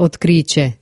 otkriće.